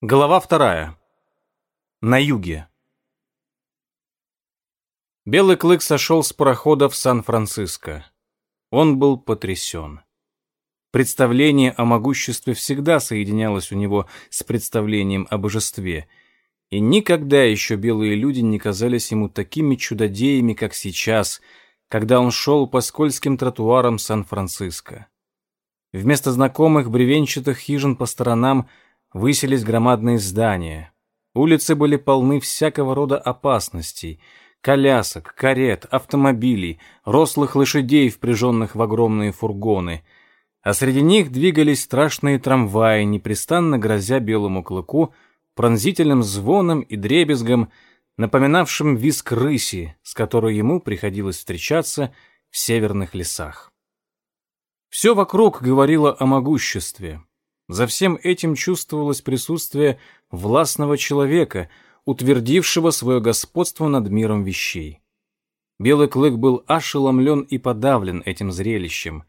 Глава вторая. На юге. Белый клык сошел с парохода в Сан-Франциско. Он был потрясен. Представление о могуществе всегда соединялось у него с представлением о божестве, и никогда еще белые люди не казались ему такими чудодеями, как сейчас, когда он шел по скользким тротуарам Сан-Франциско. Вместо знакомых бревенчатых хижин по сторонам – высились громадные здания. Улицы были полны всякого рода опасностей. Колясок, карет, автомобилей, рослых лошадей, впряженных в огромные фургоны. А среди них двигались страшные трамваи, непрестанно грозя белому клыку пронзительным звоном и дребезгом, напоминавшим визг рыси, с которой ему приходилось встречаться в северных лесах. Все вокруг говорило о могуществе, за всем этим чувствовалось присутствие властного человека, утвердившего свое господство над миром вещей. Белый клык был ошеломлен и подавлен этим зрелищем.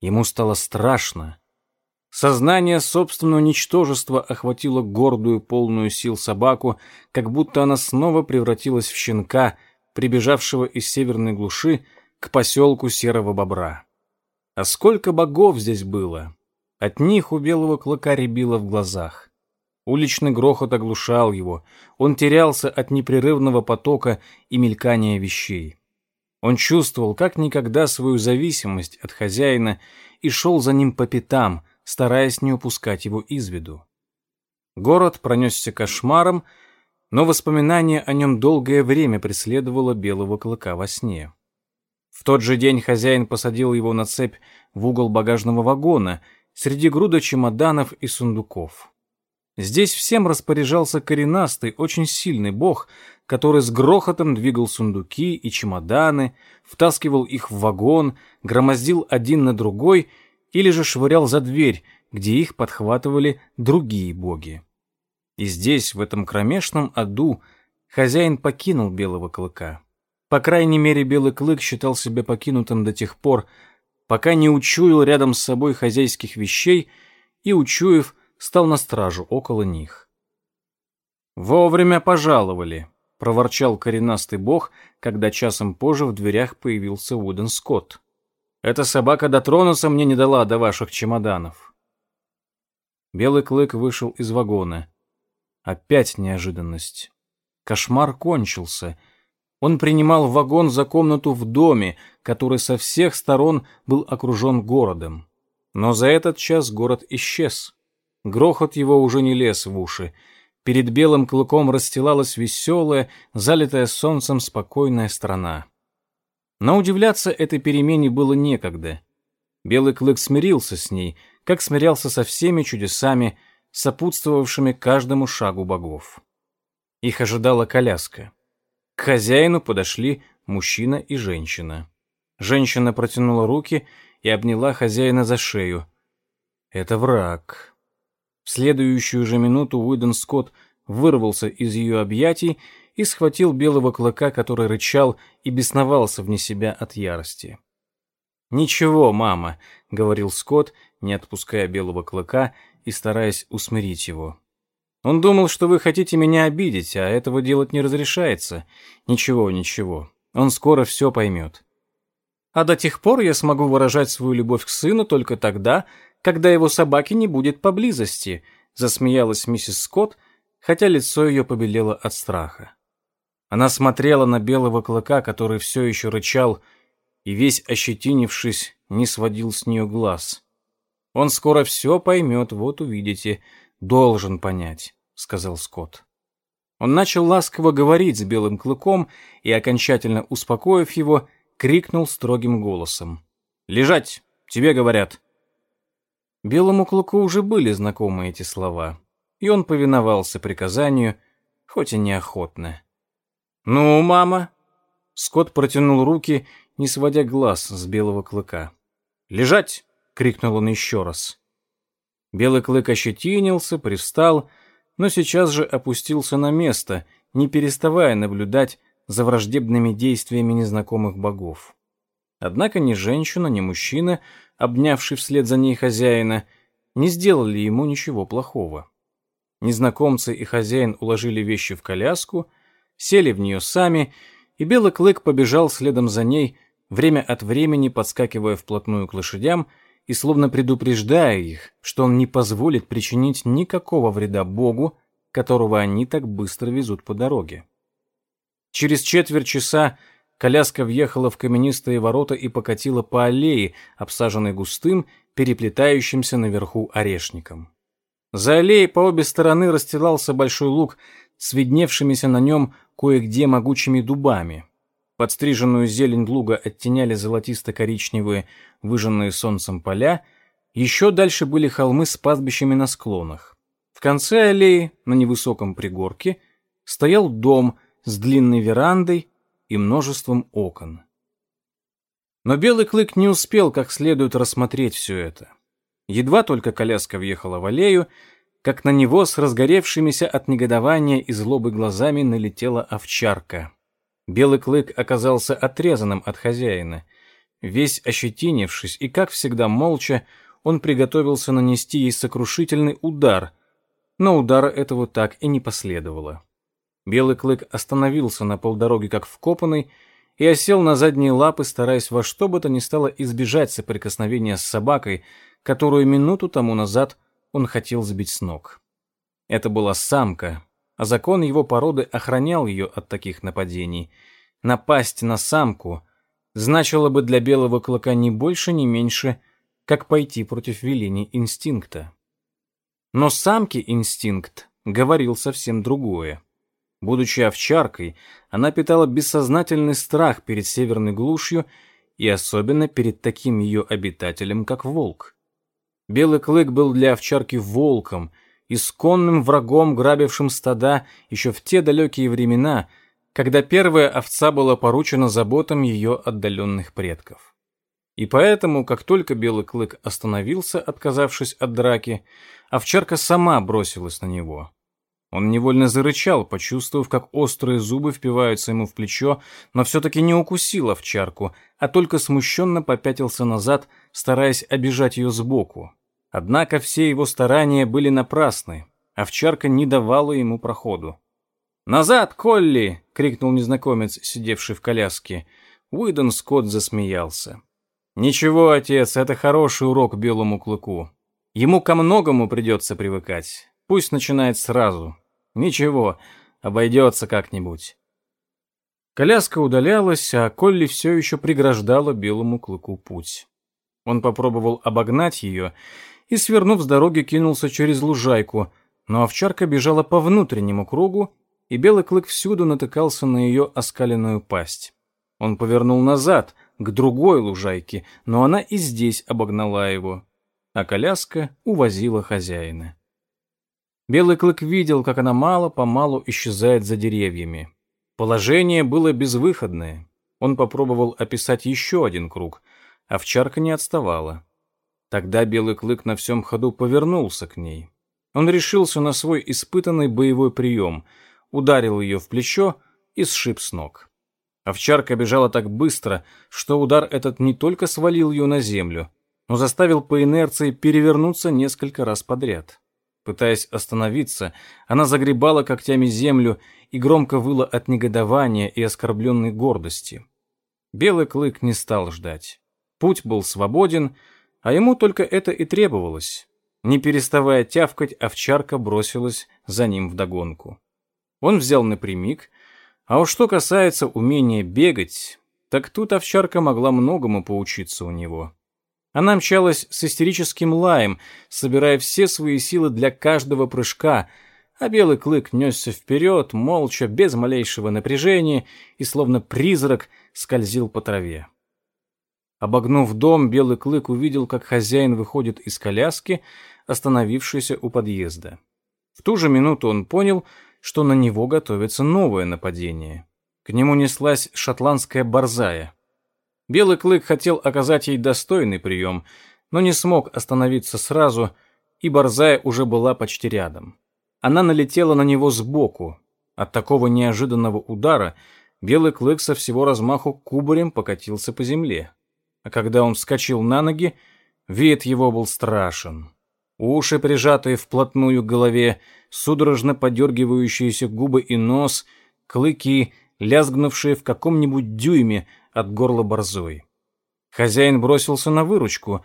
Ему стало страшно. Сознание собственного ничтожества охватило гордую, полную сил собаку, как будто она снова превратилась в щенка, прибежавшего из северной глуши к поселку Серого Бобра. А сколько богов здесь было! От них у белого клыка рябило в глазах. Уличный грохот оглушал его. Он терялся от непрерывного потока и мелькания вещей. Он чувствовал как никогда свою зависимость от хозяина и шел за ним по пятам, стараясь не упускать его из виду. Город пронесся кошмаром, но воспоминание о нем долгое время преследовало белого клыка во сне. В тот же день хозяин посадил его на цепь в угол багажного вагона — среди груда чемоданов и сундуков. Здесь всем распоряжался коренастый, очень сильный бог, который с грохотом двигал сундуки и чемоданы, втаскивал их в вагон, громоздил один на другой или же швырял за дверь, где их подхватывали другие боги. И здесь, в этом кромешном аду, хозяин покинул белого клыка. По крайней мере, белый клык считал себя покинутым до тех пор, пока не учуял рядом с собой хозяйских вещей и, учуяв, стал на стражу около них. «Вовремя пожаловали», — проворчал коренастый бог, когда часом позже в дверях появился Уиден Скотт. «Эта собака дотронуться мне не дала до ваших чемоданов». Белый клык вышел из вагона. Опять неожиданность. Кошмар кончился — он принимал вагон за комнату в доме, который со всех сторон был окружен городом. Но за этот час город исчез. Грохот его уже не лез в уши. Перед белым клыком расстилалась веселая, залитая солнцем спокойная страна. Но удивляться этой перемене было некогда. Белый клык смирился с ней, как смирялся со всеми чудесами, сопутствовавшими каждому шагу богов. Их ожидала коляска. К хозяину подошли мужчина и женщина. Женщина протянула руки и обняла хозяина за шею. Это враг. В следующую же минуту Уидон Скотт вырвался из ее объятий и схватил белого клыка, который рычал и бесновался вне себя от ярости. «Ничего, мама», — говорил Скотт, не отпуская белого клыка и стараясь усмирить его. Он думал, что вы хотите меня обидеть, а этого делать не разрешается. Ничего, ничего. Он скоро все поймет. А до тех пор я смогу выражать свою любовь к сыну только тогда, когда его собаки не будет поблизости, засмеялась миссис Скотт, хотя лицо ее побелело от страха. Она смотрела на белого клыка, который все еще рычал, и весь ощетинившись, не сводил с нее глаз. Он скоро все поймет, вот увидите, должен понять. — сказал Скотт. Он начал ласково говорить с белым клыком и, окончательно успокоив его, крикнул строгим голосом. «Лежать! Тебе говорят!» Белому клыку уже были знакомы эти слова, и он повиновался приказанию, хоть и неохотно. «Ну, мама!» Скотт протянул руки, не сводя глаз с белого клыка. «Лежать!» — крикнул он еще раз. Белый клык ощетинился, привстал — но сейчас же опустился на место, не переставая наблюдать за враждебными действиями незнакомых богов. Однако ни женщина, ни мужчина, обнявший вслед за ней хозяина, не сделали ему ничего плохого. Незнакомцы и хозяин уложили вещи в коляску, сели в нее сами, и белый клык побежал следом за ней, время от времени подскакивая вплотную к лошадям и словно предупреждая их, что он не позволит причинить никакого вреда Богу, которого они так быстро везут по дороге. Через четверть часа коляска въехала в каменистые ворота и покатила по аллее, обсаженной густым, переплетающимся наверху орешником. За аллеей по обе стороны расстилался большой луг с видневшимися на нем кое-где могучими дубами. Подстриженную зелень луга оттеняли золотисто-коричневые, выжженные солнцем поля, еще дальше были холмы с пастбищами на склонах. В конце аллеи, на невысоком пригорке, стоял дом с длинной верандой и множеством окон. Но Белый Клык не успел как следует рассмотреть все это. Едва только коляска въехала в аллею, как на него с разгоревшимися от негодования и злобы глазами налетела овчарка. Белый клык оказался отрезанным от хозяина. Весь ощетинившись и, как всегда, молча, он приготовился нанести ей сокрушительный удар, но удара этого так и не последовало. Белый клык остановился на полдороги как вкопанный и осел на задние лапы, стараясь во что бы то ни стало избежать соприкосновения с собакой, которую минуту тому назад он хотел сбить с ног. Это была самка, а закон его породы охранял ее от таких нападений. Напасть на самку значило бы для белого клыка не больше, ни меньше, как пойти против велений инстинкта. Но самке инстинкт говорил совсем другое. Будучи овчаркой, она питала бессознательный страх перед северной глушью и особенно перед таким ее обитателем, как волк. Белый клык был для овчарки волком, исконным врагом, грабившим стада еще в те далекие времена, когда первая овца была поручена заботам ее отдаленных предков. И поэтому, как только Белый клык остановился, отказавшись от драки, овчарка сама бросилась на него. Он невольно зарычал, почувствовав, как острые зубы впиваются ему в плечо, но все-таки не укусил овчарку, а только смущенно попятился назад, стараясь обижать ее сбоку. Однако все его старания были напрасны. Овчарка не давала ему проходу. «Назад, Колли!» — крикнул незнакомец, сидевший в коляске. Уидон Скотт засмеялся. «Ничего, отец, это хороший урок белому клыку. Ему ко многому придется привыкать. Пусть начинает сразу. Ничего, обойдется как-нибудь». Коляска удалялась, а Колли все еще преграждала белому клыку путь. Он попробовал обогнать ее и, свернув с дороги, кинулся через лужайку, но овчарка бежала по внутреннему кругу, и белый клык всюду натыкался на ее оскаленную пасть. Он повернул назад, к другой лужайке, но она и здесь обогнала его, а коляска увозила хозяина. Белый клык видел, как она мало-помалу исчезает за деревьями. Положение было безвыходное. Он попробовал описать еще один круг. Овчарка не отставала. Тогда Белый Клык на всем ходу повернулся к ней. Он решился на свой испытанный боевой прием, ударил ее в плечо и сшиб с ног. Овчарка бежала так быстро, что удар этот не только свалил ее на землю, но заставил по инерции перевернуться несколько раз подряд. Пытаясь остановиться, она загребала когтями землю и громко выла от негодования и оскорбленной гордости. Белый клык не стал ждать. Путь был свободен, а ему только это и требовалось. Не переставая тявкать, овчарка бросилась за ним вдогонку. Он взял напрямик, а уж что касается умения бегать, так тут овчарка могла многому поучиться у него. Она мчалась с истерическим лаем, собирая все свои силы для каждого прыжка, а белый клык несся вперед, молча, без малейшего напряжения, и словно призрак скользил по траве. Обогнув дом, белый клык увидел, как хозяин выходит из коляски, остановившейся у подъезда. В ту же минуту он понял, что на него готовится новое нападение. К нему неслась шотландская борзая. Белый клык хотел оказать ей достойный прием, но не смог остановиться сразу, и борзая уже была почти рядом. Она налетела на него сбоку. От такого неожиданного удара белый клык со всего размаху кубарем покатился по земле. А когда он вскочил на ноги, вид его был страшен. уши, прижатые вплотную к голове, судорожно подергивающиеся губы и нос, клыки, лязгнувшие в каком-нибудь дюйме от горла борзой. Хозяин бросился на выручку,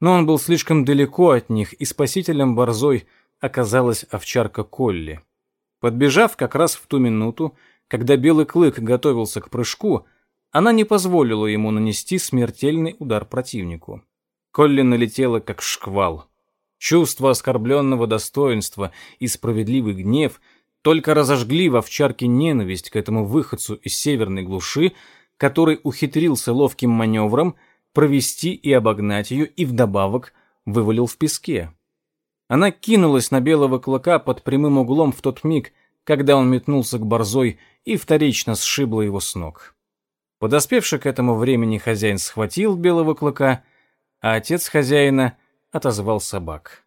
но он был слишком далеко от них, и спасителем борзой оказалась овчарка Колли. Подбежав как раз в ту минуту, когда белый клык готовился к прыжку, она не позволила ему нанести смертельный удар противнику. Колли налетела как шквал. Чувство оскорбленного достоинства и справедливый гнев только разожгли в овчарке ненависть к этому выходцу из северной глуши, который ухитрился ловким маневром провести и обогнать ее и вдобавок вывалил в песке. Она кинулась на белого клыка под прямым углом в тот миг, когда он метнулся к борзой и вторично сшибла его с ног. Подоспевший к этому времени хозяин схватил белого клыка а отец хозяина отозвал собак.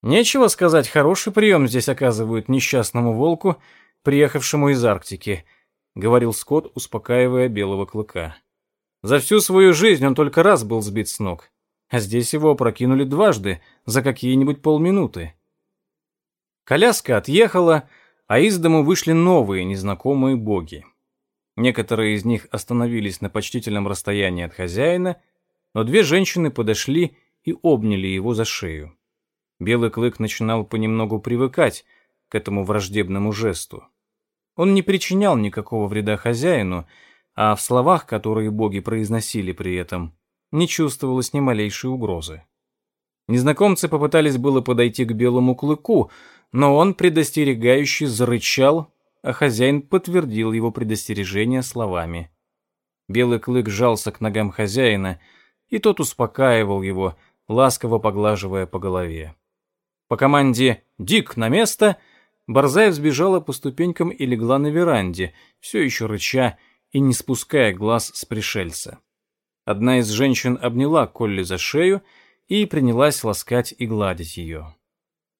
Нечего сказать, хороший прием здесь оказывают несчастному волку, приехавшему из Арктики, говорил Скотт, успокаивая белого клыка. За всю свою жизнь он только раз был сбит с ног, а здесь его опрокинули дважды за какие-нибудь полминуты. Коляска отъехала, а из дому вышли новые незнакомые боги. Некоторые из них остановились на почтительном расстоянии от хозяина но две женщины подошли и обняли его за шею. Белый клык начинал понемногу привыкать к этому враждебному жесту. Он не причинял никакого вреда хозяину, а в словах, которые боги произносили при этом, не чувствовалось ни малейшей угрозы. Незнакомцы попытались было подойти к белому клыку, но он предостерегающе зарычал, а хозяин подтвердил его предостережение словами. Белый клык жался к ногам хозяина, и тот успокаивал его, ласково поглаживая по голове. По команде «Дик, на место!» Борзая взбежала по ступенькам и легла на веранде, все еще рыча и не спуская глаз с пришельца. Одна из женщин обняла Колли за шею и принялась ласкать и гладить ее.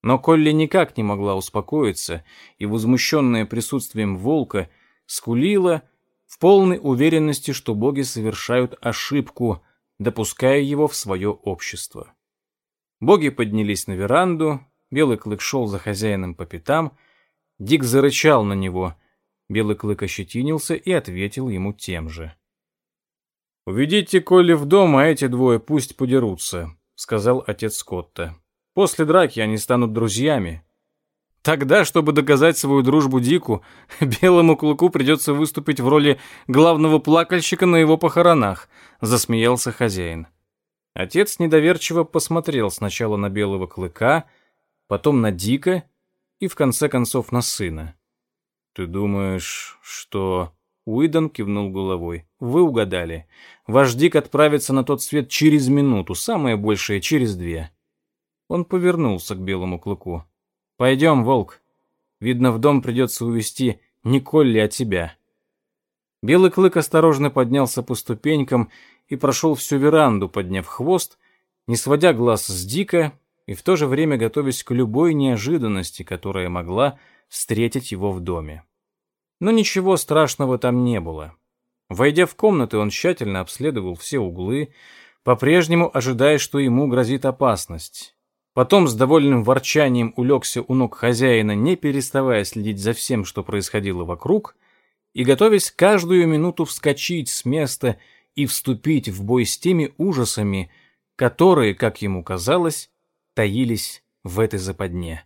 Но Колли никак не могла успокоиться и, возмущенная присутствием волка, скулила в полной уверенности, что боги совершают ошибку, допуская его в свое общество. Боги поднялись на веранду, Белый клык шел за хозяином по пятам, Дик зарычал на него, Белый клык ощетинился и ответил ему тем же. «Уведите Колли в дом, а эти двое пусть подерутся», — сказал отец Скотта. «После драки они станут друзьями, Тогда, чтобы доказать свою дружбу Дику, белому клыку придется выступить в роли главного плакальщика на его похоронах, засмеялся хозяин. Отец недоверчиво посмотрел сначала на белого клыка, потом на Дика и в конце концов на сына. Ты думаешь, что Уидон кивнул головой. Вы угадали. Ваш Дик отправится на тот свет через минуту, самое большее через две. Он повернулся к белому клыку. Пойдем, волк. Видно, в дом придется увести Николли от тебя. Белый клык осторожно поднялся по ступенькам и прошел всю веранду, подняв хвост, не сводя глаз с Дика и в то же время готовясь к любой неожиданности, которая могла встретить его в доме. Но ничего страшного там не было. Войдя в комнаты, он тщательно обследовал все углы, по-прежнему ожидая, что ему грозит опасность. Потом с довольным ворчанием улегся у ног хозяина, не переставая следить за всем, что происходило вокруг, и готовясь каждую минуту вскочить с места и вступить в бой с теми ужасами, которые, как ему казалось, таились в этой западне.